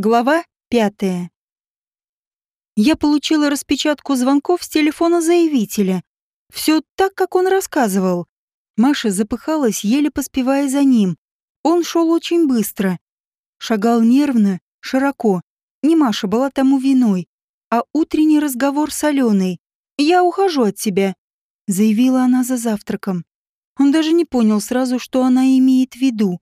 Глава пятая. Я получила распечатку звонков с телефона заявителя. Все так, как он рассказывал. Маша запыхалась, еле поспевая за ним. Он шел очень быстро. Шагал нервно, широко. Не Маша была тому виной, а утренний разговор с Аленой. «Я ухожу от тебя», — заявила она за завтраком. Он даже не понял сразу, что она имеет в виду.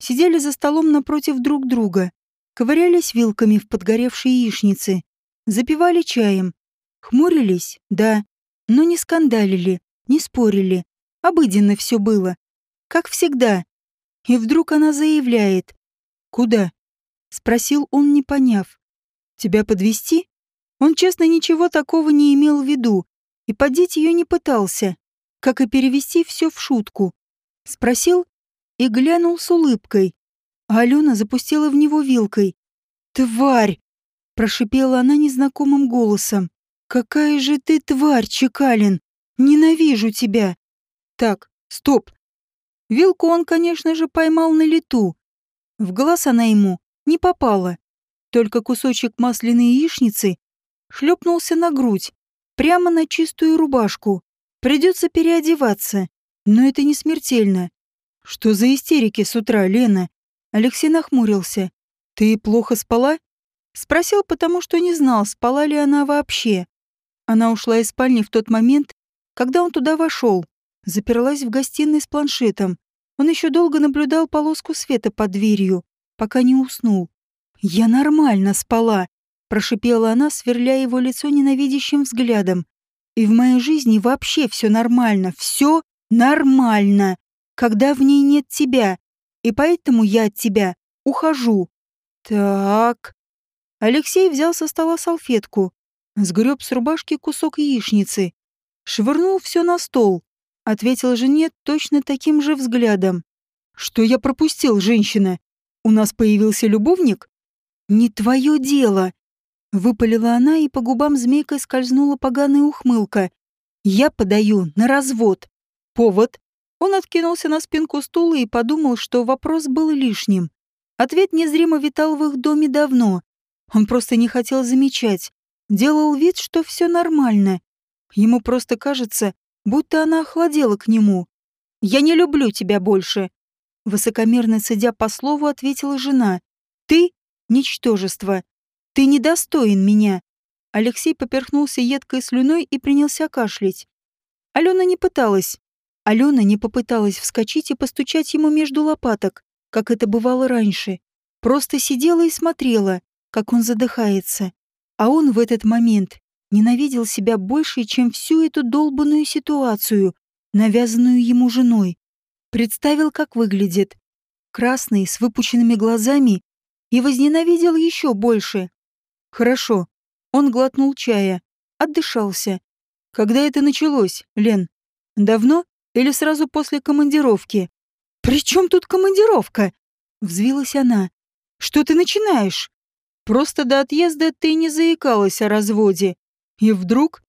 Сидели за столом напротив друг друга, ковырялись вилками в подгоревшей яичнице, запивали чаем. Хмурились, да, но не скандалили, не спорили. Обыденно все было. Как всегда. И вдруг она заявляет. «Куда?» — спросил он, не поняв. «Тебя подвести? Он, честно, ничего такого не имел в виду и подеть ее не пытался, как и перевести все в шутку. Спросил и глянул с улыбкой. А Алена запустила в него вилкой. «Тварь!» — прошипела она незнакомым голосом. «Какая же ты тварь, Чекалин! Ненавижу тебя!» «Так, стоп!» Вилку он, конечно же, поймал на лету. В глаз она ему не попала. Только кусочек масляной яичницы шлепнулся на грудь, прямо на чистую рубашку. Придется переодеваться, но это не смертельно. Что за истерики с утра, Лена? Алексей нахмурился. Ты плохо спала? Спросил, потому что не знал, спала ли она вообще. Она ушла из спальни в тот момент, когда он туда вошел. Заперлась в гостиной с планшетом. Он еще долго наблюдал полоску света под дверью, пока не уснул. «Я нормально спала», — прошипела она, сверляя его лицо ненавидящим взглядом. «И в моей жизни вообще все нормально, все нормально когда в ней нет тебя, и поэтому я от тебя ухожу. Так. Алексей взял со стола салфетку, сгреб с рубашки кусок яичницы, швырнул все на стол, ответил жене точно таким же взглядом. Что я пропустил, женщина? У нас появился любовник? Не твое дело. Выпалила она, и по губам змейкой скользнула поганая ухмылка. Я подаю на развод. Повод он откинулся на спинку стула и подумал, что вопрос был лишним. Ответ незримо витал в их доме давно. Он просто не хотел замечать. Делал вид, что все нормально. Ему просто кажется, будто она охладела к нему. «Я не люблю тебя больше», — высокомерно сидя по слову, ответила жена. «Ты — ничтожество. Ты недостоин меня». Алексей поперхнулся едкой слюной и принялся кашлять. Алена не пыталась, Алена не попыталась вскочить и постучать ему между лопаток, как это бывало раньше. Просто сидела и смотрела, как он задыхается. А он в этот момент ненавидел себя больше, чем всю эту долбанную ситуацию, навязанную ему женой. Представил, как выглядит. Красный, с выпученными глазами, и возненавидел еще больше. Хорошо. Он глотнул чая, отдышался. Когда это началось, Лен? Давно? Или сразу после командировки? «При чем тут командировка?» — взвилась она. «Что ты начинаешь? Просто до отъезда ты не заикалась о разводе. И вдруг...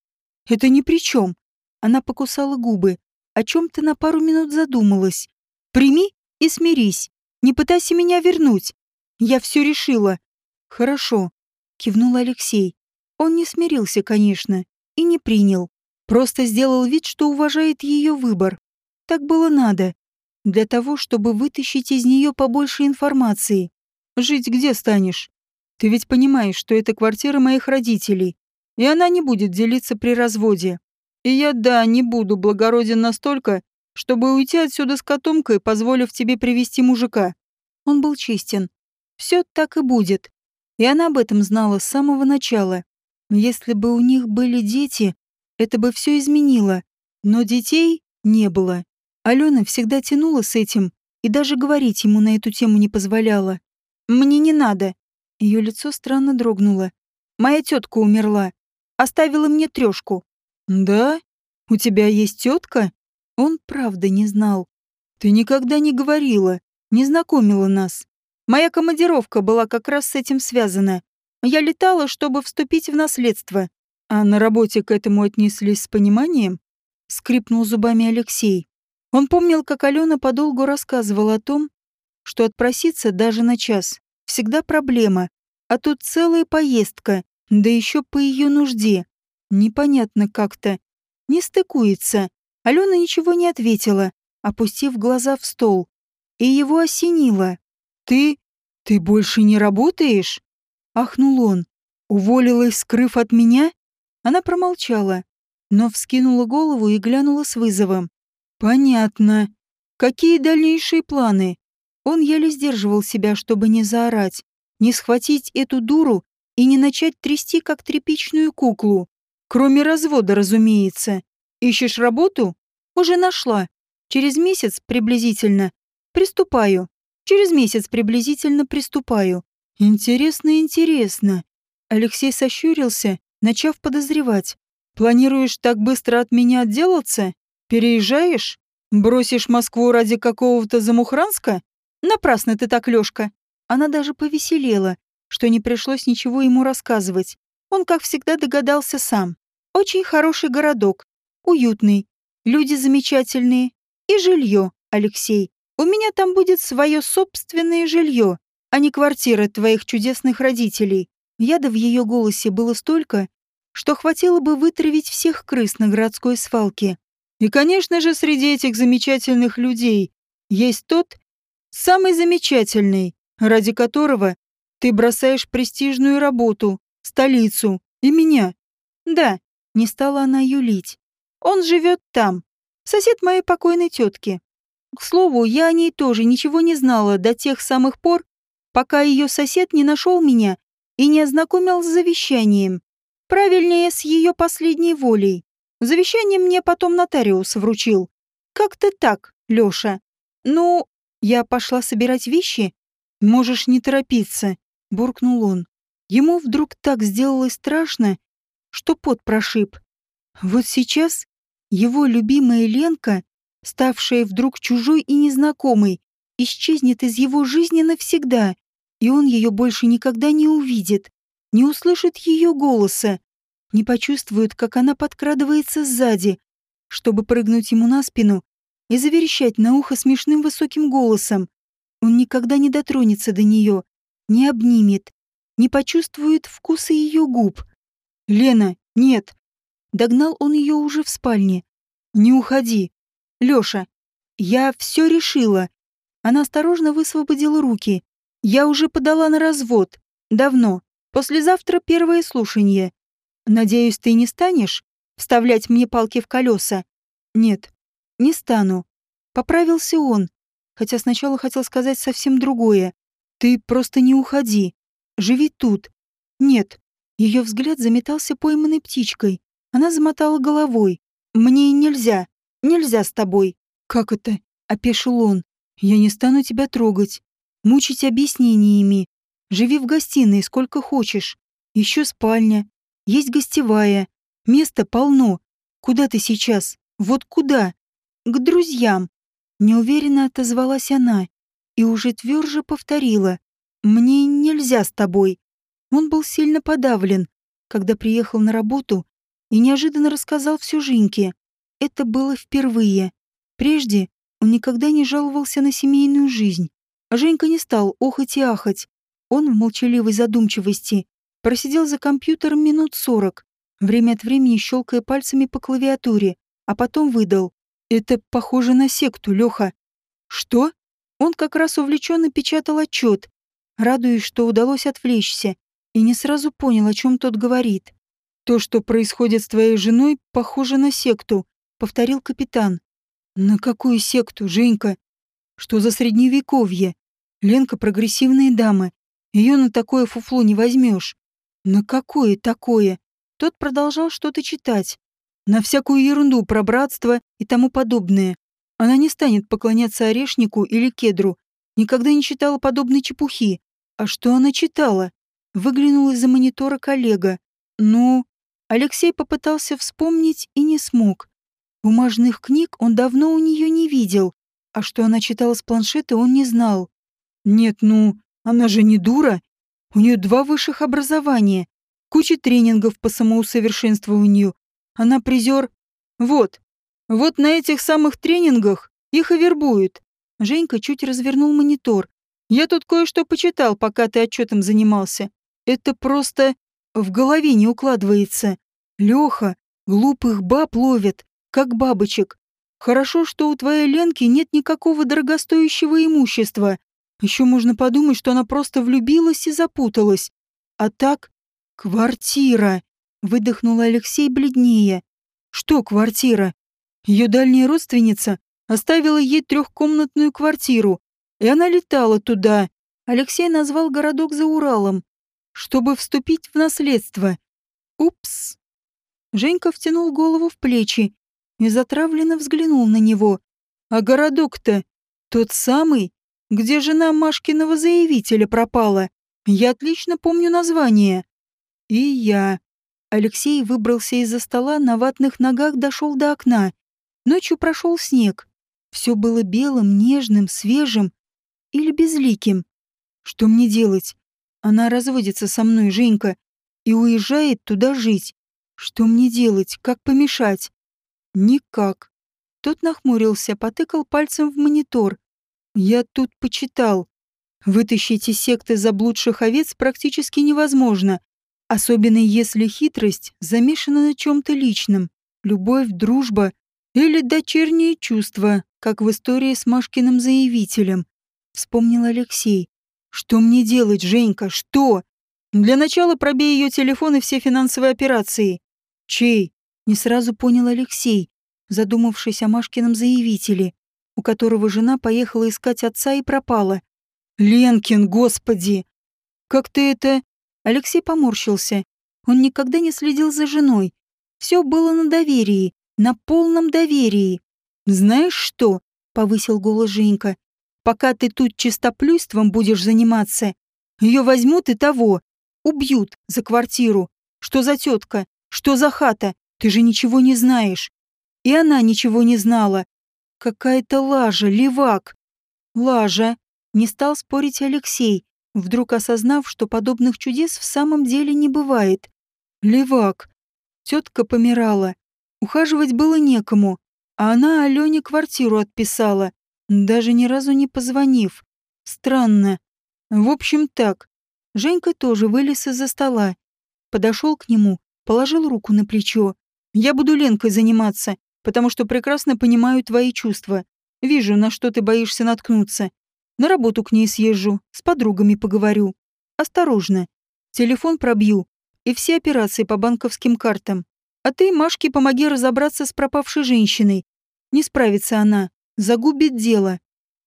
Это ни при чем. Она покусала губы, о чем-то на пару минут задумалась. «Прими и смирись. Не пытайся меня вернуть. Я все решила». «Хорошо», — кивнул Алексей. Он не смирился, конечно, и не принял. Просто сделал вид, что уважает ее выбор. Так было надо. Для того, чтобы вытащить из нее побольше информации. Жить где станешь? Ты ведь понимаешь, что это квартира моих родителей, и она не будет делиться при разводе. И я, да, не буду благороден настолько, чтобы уйти отсюда с котомкой, позволив тебе привести мужика. Он был честен. Все так и будет. И она об этом знала с самого начала. Если бы у них были дети, это бы все изменило. Но детей не было. Алена всегда тянула с этим и даже говорить ему на эту тему не позволяла. «Мне не надо». Ее лицо странно дрогнуло. «Моя тетка умерла. Оставила мне трешку». «Да? У тебя есть тетка?» Он правда не знал. «Ты никогда не говорила, не знакомила нас. Моя командировка была как раз с этим связана. Я летала, чтобы вступить в наследство. А на работе к этому отнеслись с пониманием? Скрипнул зубами Алексей. Он помнил, как Алена подолгу рассказывала о том, что отпроситься даже на час всегда проблема. А тут целая поездка, да еще по ее нужде. Непонятно как-то. Не стыкуется. Алена ничего не ответила, опустив глаза в стол. И его осенило. «Ты... ты больше не работаешь?» Ахнул он. «Уволилась, скрыв от меня?» Она промолчала, но вскинула голову и глянула с вызовом. «Понятно. Какие дальнейшие планы?» Он еле сдерживал себя, чтобы не заорать, не схватить эту дуру и не начать трясти, как тряпичную куклу. Кроме развода, разумеется. Ищешь работу? Уже нашла. Через месяц приблизительно. Приступаю. Через месяц приблизительно приступаю. Интересно, интересно. Алексей сощурился, начав подозревать. Планируешь так быстро от меня отделаться? Переезжаешь? Бросишь Москву ради какого-то замухранска? Напрасно ты так, Лёшка. Она даже повеселела, что не пришлось ничего ему рассказывать. Он, как всегда, догадался сам. Очень хороший городок. Уютный. Люди замечательные. И жилье, Алексей. У меня там будет свое собственное жилье, а не квартира твоих чудесных родителей. Яда в ее голосе было столько, что хватило бы вытравить всех крыс на городской свалке. И, конечно же, среди этих замечательных людей есть тот, самый замечательный, ради которого ты бросаешь престижную работу, столицу и меня. Да, не стала она юлить. Он живет там, сосед моей покойной тетки. К слову, я о ней тоже ничего не знала до тех самых пор, пока ее сосед не нашел меня и не ознакомил с завещанием. Правильнее, с ее последней волей. Завещание мне потом нотариус вручил. Как-то так, Лёша. Ну, я пошла собирать вещи. Можешь не торопиться, буркнул он. Ему вдруг так сделалось страшно, что пот прошиб. Вот сейчас его любимая Ленка, ставшая вдруг чужой и незнакомой, исчезнет из его жизни навсегда, и он ее больше никогда не увидит, не услышит ее голоса, не почувствует, как она подкрадывается сзади, чтобы прыгнуть ему на спину и заверещать на ухо смешным высоким голосом. Он никогда не дотронется до нее, не обнимет, не почувствует вкуса ее губ. «Лена, нет!» Догнал он ее уже в спальне. «Не уходи. Лёша, я все решила». Она осторожно высвободила руки. «Я уже подала на развод. Давно. Послезавтра первое слушание. Надеюсь, ты не станешь вставлять мне палки в колеса? Нет, не стану. Поправился он, хотя сначала хотел сказать совсем другое. Ты просто не уходи. Живи тут. Нет. Ее взгляд заметался пойманной птичкой. Она замотала головой. Мне нельзя. Нельзя с тобой. Как это? Опешил он. Я не стану тебя трогать. Мучить объяснениями. Живи в гостиной сколько хочешь. Еще спальня, есть гостевая. Места полно. Куда ты сейчас? Вот куда? К друзьям. Неуверенно отозвалась она и уже тверже повторила. Мне нельзя с тобой. Он был сильно подавлен, когда приехал на работу и неожиданно рассказал все Женьке. Это было впервые. Прежде он никогда не жаловался на семейную жизнь. Женька не стал охать и ахать. Он в молчаливой задумчивости Просидел за компьютером минут сорок, время от времени щелкая пальцами по клавиатуре, а потом выдал. «Это похоже на секту, Леха». «Что?» Он как раз увлеченно печатал отчет, радуясь, что удалось отвлечься, и не сразу понял, о чем тот говорит. «То, что происходит с твоей женой, похоже на секту», — повторил капитан. «На какую секту, Женька? Что за средневековье? Ленка прогрессивная дама. Ее на такое фуфло не возьмешь. На какое такое? Тот продолжал что-то читать. На всякую ерунду про братство и тому подобное. Она не станет поклоняться орешнику или кедру. Никогда не читала подобной чепухи. А что она читала? Выглянул из-за монитора коллега. Ну, Алексей попытался вспомнить и не смог. Бумажных книг он давно у нее не видел, а что она читала с планшета, он не знал. Нет, ну, она же не дура. У нее два высших образования, куча тренингов по самоусовершенствованию. Она призер... Вот, вот на этих самых тренингах их и вербуют. Женька чуть развернул монитор. Я тут кое-что почитал, пока ты отчетом занимался. Это просто в голове не укладывается. Леха глупых баб ловит, как бабочек. Хорошо, что у твоей Ленки нет никакого дорогостоящего имущества. Еще можно подумать, что она просто влюбилась и запуталась. А так, квартира, выдохнул Алексей бледнее. Что квартира? Ее дальняя родственница оставила ей трехкомнатную квартиру, и она летала туда. Алексей назвал городок за Уралом, чтобы вступить в наследство. Упс. Женька втянул голову в плечи и затравленно взглянул на него. А городок-то тот самый, где жена Машкиного заявителя пропала. Я отлично помню название. И я. Алексей выбрался из-за стола, на ватных ногах дошел до окна. Ночью прошел снег. Все было белым, нежным, свежим или безликим. Что мне делать? Она разводится со мной, Женька, и уезжает туда жить. Что мне делать? Как помешать? Никак. Тот нахмурился, потыкал пальцем в монитор. Я тут почитал. Вытащить из секты заблудших овец практически невозможно, особенно если хитрость замешана на чем-то личном. Любовь, дружба или дочерние чувства, как в истории с Машкиным заявителем. Вспомнил Алексей. Что мне делать, Женька, что? Для начала пробей ее телефон и все финансовые операции. Чей? Не сразу понял Алексей, задумавшись о Машкином заявителе у которого жена поехала искать отца и пропала. «Ленкин, господи! Как ты это...» Алексей поморщился. Он никогда не следил за женой. Все было на доверии, на полном доверии. «Знаешь что?» — повысил голос Женька. «Пока ты тут чистоплюйством будешь заниматься, ее возьмут и того. Убьют за квартиру. Что за тетка? Что за хата? Ты же ничего не знаешь. И она ничего не знала. Какая-то лажа, левак. Лажа. Не стал спорить Алексей, вдруг осознав, что подобных чудес в самом деле не бывает. Левак. Тетка помирала. Ухаживать было некому, а она Алене квартиру отписала, даже ни разу не позвонив. Странно. В общем так. Женька тоже вылез из-за стола. Подошел к нему, положил руку на плечо. «Я буду Ленкой заниматься потому что прекрасно понимаю твои чувства. Вижу, на что ты боишься наткнуться. На работу к ней съезжу, с подругами поговорю. Осторожно. Телефон пробью. И все операции по банковским картам. А ты, Машке, помоги разобраться с пропавшей женщиной. Не справится она. Загубит дело.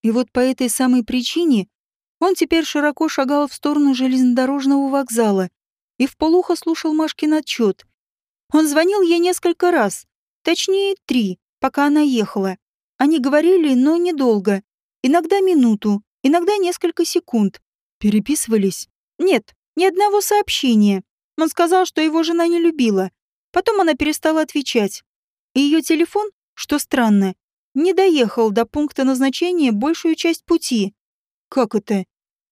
И вот по этой самой причине он теперь широко шагал в сторону железнодорожного вокзала и вполуха слушал Машкин отчет. Он звонил ей несколько раз, Точнее, три, пока она ехала. Они говорили, но недолго. Иногда минуту, иногда несколько секунд. Переписывались? Нет, ни одного сообщения. Он сказал, что его жена не любила. Потом она перестала отвечать. И ее телефон, что странно, не доехал до пункта назначения большую часть пути. Как это?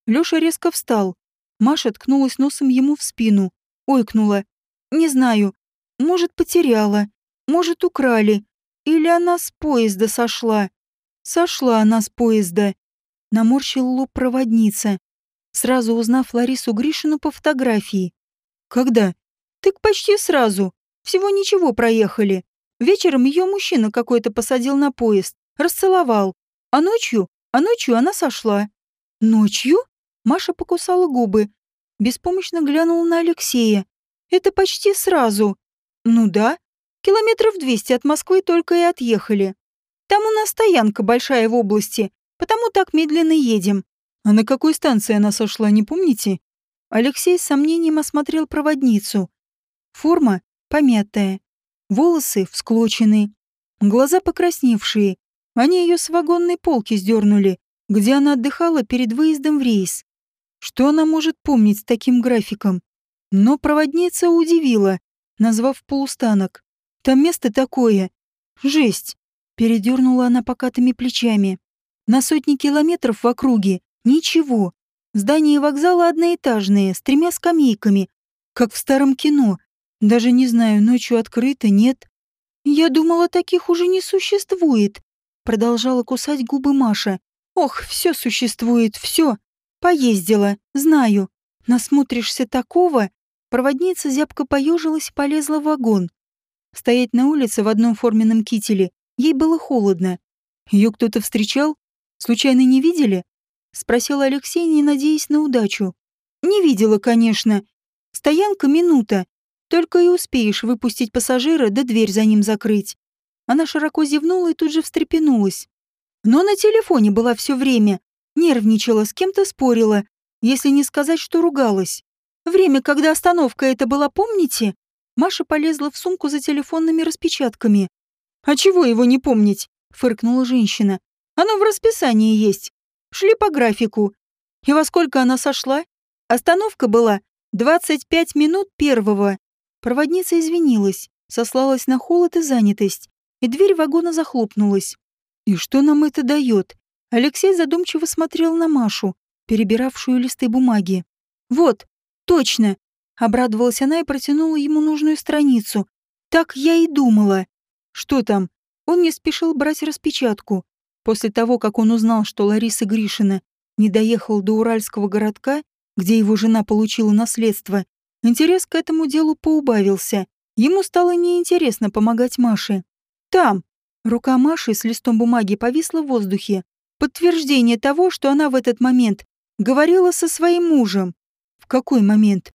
Лёша резко встал. Маша ткнулась носом ему в спину. Ойкнула. Не знаю. Может, потеряла. Может, украли. Или она с поезда сошла. Сошла она с поезда. Наморщил лоб проводница, сразу узнав Ларису Гришину по фотографии. Когда? Так почти сразу. Всего ничего проехали. Вечером ее мужчина какой-то посадил на поезд, расцеловал. А ночью? А ночью она сошла. Ночью? Маша покусала губы. Беспомощно глянула на Алексея. Это почти сразу. Ну да, Километров двести от Москвы только и отъехали. Там у нас стоянка большая в области, потому так медленно едем. А на какой станции она сошла, не помните? Алексей с сомнением осмотрел проводницу. Форма помятая, волосы всклочены, глаза покрасневшие. Они ее с вагонной полки сдернули, где она отдыхала перед выездом в рейс. Что она может помнить с таким графиком? Но проводница удивила, назвав полустанок. Там место такое. Жесть. Передернула она покатыми плечами. На сотни километров в округе ничего. Здание вокзала одноэтажное, с тремя скамейками, как в старом кино. Даже не знаю, ночью открыто, нет. Я думала, таких уже не существует. Продолжала кусать губы Маша. Ох, все существует, все. Поездила, знаю. Насмотришься такого, проводница зябко поежилась и полезла в вагон. Стоять на улице в одном форменном кителе ей было холодно. Ее кто-то встречал? Случайно не видели? Спросил Алексей, не надеясь на удачу. Не видела, конечно. Стоянка минута. Только и успеешь выпустить пассажира, да дверь за ним закрыть. Она широко зевнула и тут же встрепенулась. Но на телефоне была все время. Нервничала, с кем-то спорила, если не сказать, что ругалась. Время, когда остановка это была, помните? Маша полезла в сумку за телефонными распечатками. «А чего его не помнить?» — фыркнула женщина. «Оно в расписании есть. Шли по графику. И во сколько она сошла? Остановка была 25 минут первого». Проводница извинилась, сослалась на холод и занятость, и дверь вагона захлопнулась. «И что нам это дает?» Алексей задумчиво смотрел на Машу, перебиравшую листы бумаги. «Вот, точно!» — обрадовалась она и протянула ему нужную страницу. «Так я и думала». «Что там?» Он не спешил брать распечатку. После того, как он узнал, что Лариса Гришина не доехал до уральского городка, где его жена получила наследство, интерес к этому делу поубавился. Ему стало неинтересно помогать Маше. «Там!» Рука Маши с листом бумаги повисла в воздухе. Подтверждение того, что она в этот момент Говорила со своим мужем. В какой момент?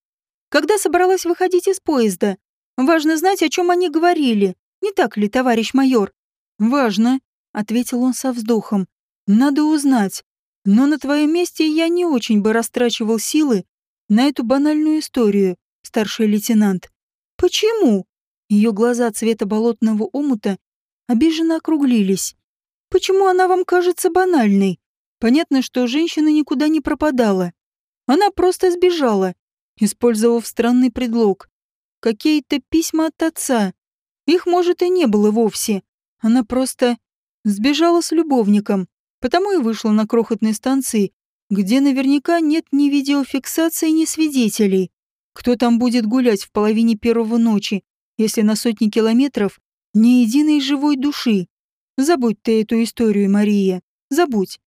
Когда собралась выходить из поезда. Важно знать, о чем они говорили. Не так ли, товарищ майор? Важно, ответил он со вздохом. Надо узнать. Но на твоем месте я не очень бы растрачивал силы на эту банальную историю, старший лейтенант. Почему? Ее глаза цвета болотного омута обиженно округлились. Почему она вам кажется банальной? Понятно, что женщина никуда не пропадала. Она просто сбежала, использовав странный предлог. Какие-то письма от отца. Их, может, и не было вовсе. Она просто сбежала с любовником, потому и вышла на крохотной станции, где наверняка нет ни видеофиксации, ни свидетелей. Кто там будет гулять в половине первого ночи, если на сотни километров ни единой живой души? Забудь ты эту историю, Мария. Забудь.